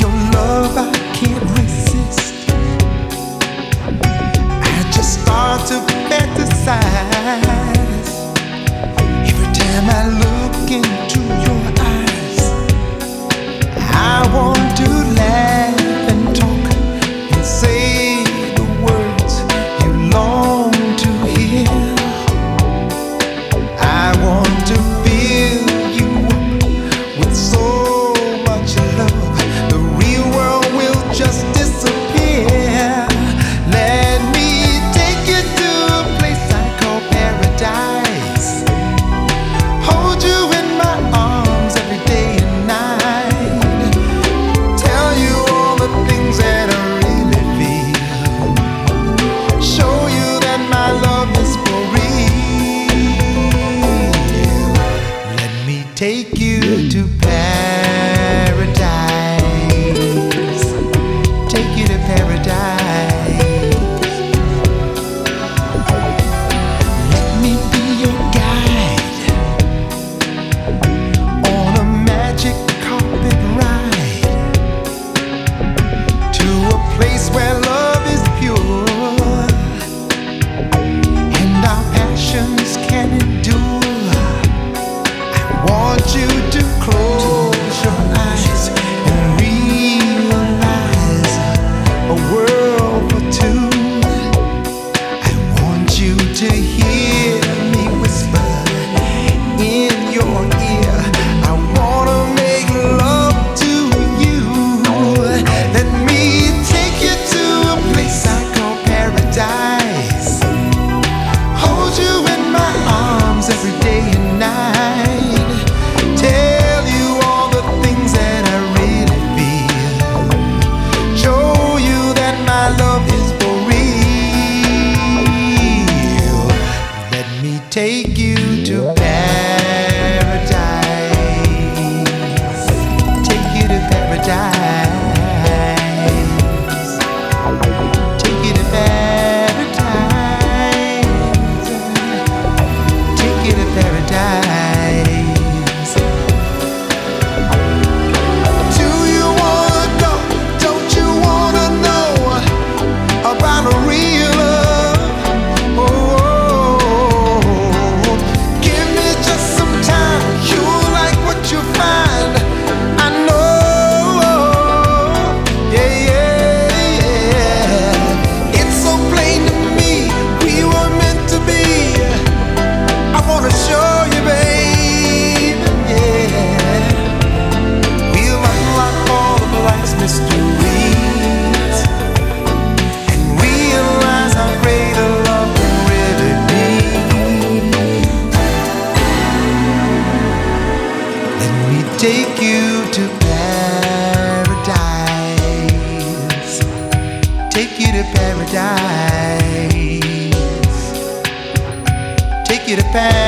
Your love you take you to paradise. Take you to paradise. take you to paradise. Take you to paradise. Take you to paradise.